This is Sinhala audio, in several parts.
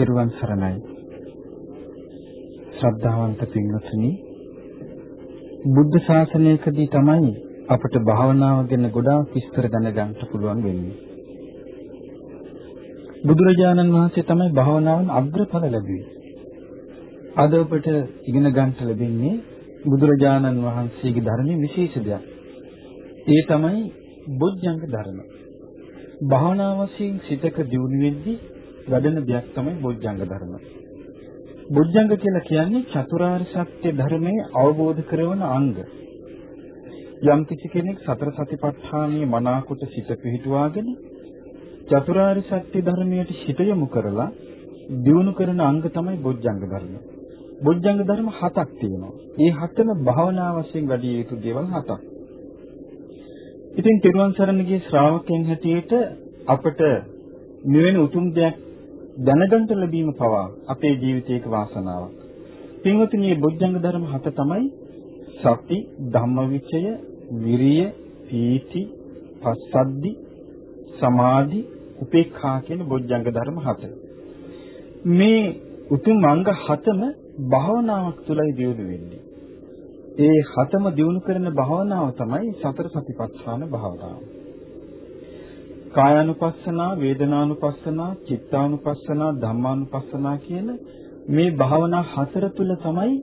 තෙරුවන් සරණයි. ශ්‍රද්ධාවන්ත පින්වත්නි බුද්ධ ශාසනයකදී තමයි අපට භාවනාව ගැන ගොඩාක් විස්තර දැනගන්න පුළුවන් වෙන්නේ. බුදුරජාණන් වහන්සේ තමයි භාවනාවෙන් අග්‍රඵල ලැබුවේ. අද ඔබට ඉගෙන ගන්න ලැබෙන්නේ බුදුරජාණන් වහන්සේගේ ධර්මයේ විශේෂ දෙයක්. ඒ තමයි බොජ්ජංග ධර්ම. භාවනා වශයෙන් සිතක දියුණු වෙද්දී වැඩෙන දෙයක් තමයි බොජ්ජංග ධර්ම. බොජ්ජංග කියලා කියන්නේ චතුරාර්ය සත්‍ය ධර්මයේ අවබෝධ කරවන අංග. යම් කිසි කෙනෙක් සතර සතිපට්ඨානයේ මනාකොට සිත පිහිටුවාගෙන චතුරාර්ය සත්‍ය ධර්මයට හිත යොමු කරලා දියුණු කරන අංග තමයි බොජ්ජංග ධර්ම. බොජ්ජංග ධර්ම හතක් තියෙනවා. ඒ හතම භාවනා වශයෙන් වැඩි යුතු දේවල් හතක්. ඉතින් තිරුවන් සරණගේ ශ්‍රාවකයන් හැටියට අපට මෙවැනි උතුම් දෙයක් දැනගන්න ලැබීම පවා අපේ ජීවිතයක වාසනාවක්. පින්වතුනි මේ බොජ්ජංග ධර්ම හත තමයි සති, ධම්මවිචය, විරිය, පීති, පස්සද්ධි, සමාධි, උපේක්ඛා කියන බොජ්ජංග ධර්ම හත. මේ උතුම් අංග හතම භාවනාවක් තුලයි දියුණු වෙන්නේ. ඒ හතම දියුණු කරන භාවනාව තමයි සතර සතිපට්ඨාන භාවනාව. කායानुපස්සනා, වේදනානුපස්සනා, චිත්තානුපස්සනා, ධම්මානුපස්සනා කියන මේ භාවනා හතර තුල තමයි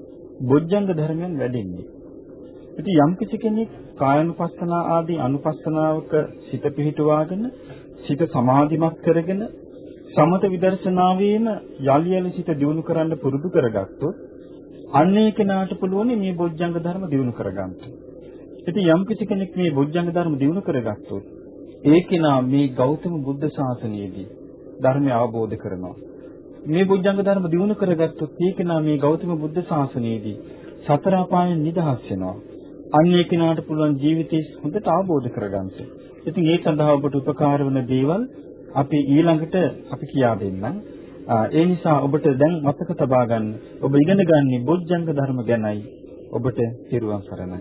බොජ්ජංග ධර්මයන් වැඩෙන්නේ. ඉතින් යම් කිසි කෙනෙක් කායानुපස්සනා ආදී අනුපස්සනාවක සිත පිහිටුවාගෙන සිත සමාධිමත් කරගෙන සමත විදර්ශනාවේම යලි යලි සිත දියුණු කරන්න පුරුදු කරගත්තොත් අන්නේ කෙනාට පුළුවන් මේ බොජ්ජංග ධර්ම දියුණු කරගන්න. ඉතින් යම් කිසි කෙනෙක් මේ බොජ්ජංග ධර්ම දියුණු කරගත්තොත් ඒ කෙනා මේ ගෞතම බුද්ධ ශාසනයේදී ධර්මය අවබෝධ කරනවා. මේ බුද්ධංග ධර්ම දිනු කරගත්තොත් ඒ කෙනා මේ ගෞතම බුද්ධ ශාසනයේදී සතර අපායන් නිදහස් වෙනවා. අන්න ඒ කෙනාට පුළුවන් ජීවිතේ හොඳට අවබෝධ කරගන්න. ඉතින් ඒ සඳහා ඔබට උපකාර වන දේවල් අපි ඊළඟට අපි කියා දෙන්නම්. ඒ නිසා ඔබට දැන් මතක තබා ගන්න ඔබ ඉගෙන ගන්නේ බොජ්ජංග ධර්ම ගැනයි. ඔබට සිරුවන් සරණයි.